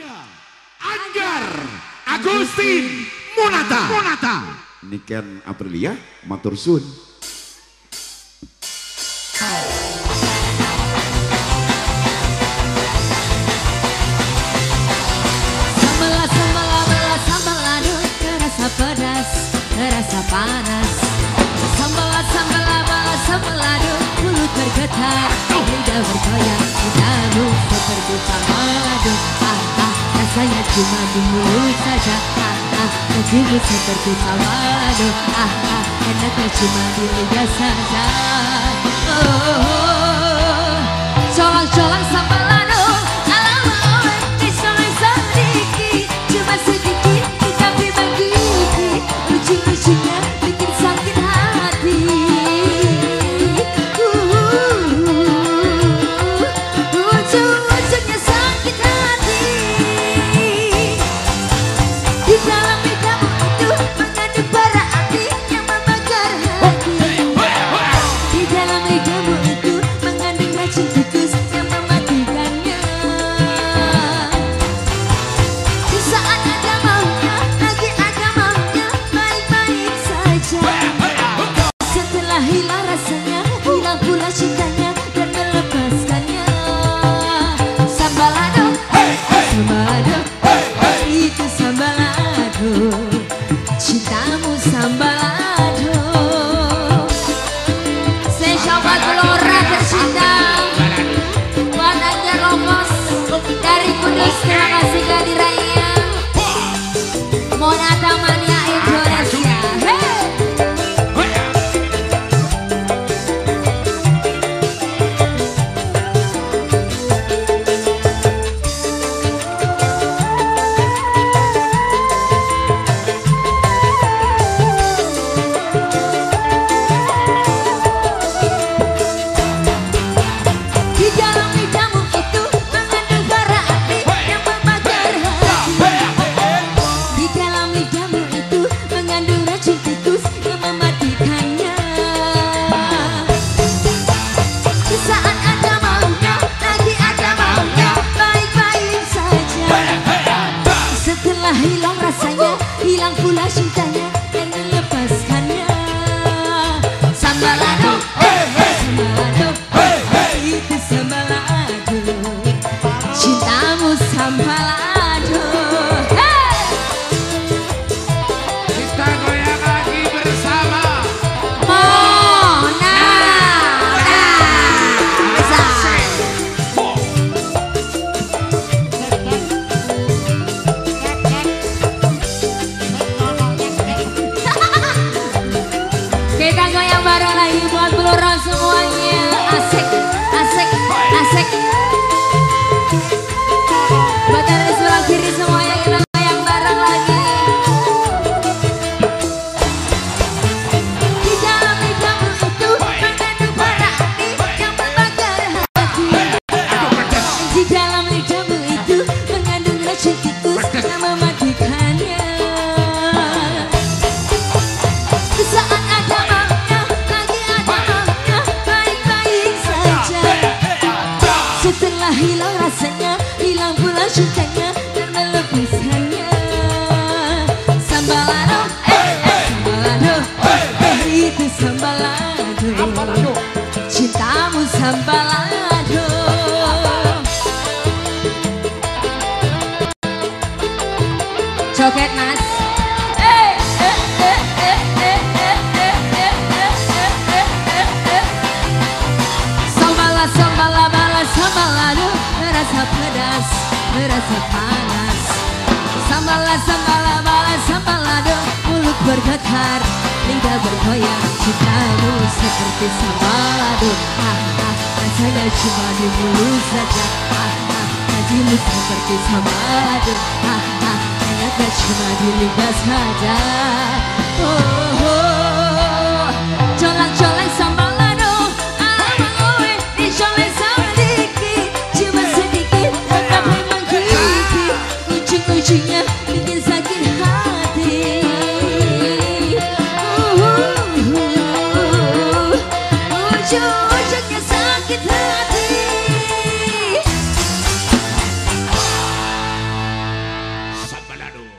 ada Anggar Agustin Monata. Monata. Niken Aprilia matur Sambal sambal sambala sambal sambala terasa pedas, terasa panas. Sambal sambal sambal mulut bergoyang, Rasanya cuma di saja. Ah ah Najibut seperti tawadu Ah ah Enaknya cuma di saja. Oh, oh, oh. Cả panas. Sambala sambala bala sambalado Mulut bergetar Lidah bergoyang. Cintamu seperti sambalado Ah ah Rasanya cuma di mulut saja. Ah ah Kajimu seperti sambalado Ah ah Enaknya cuma di lidah saja. Oh.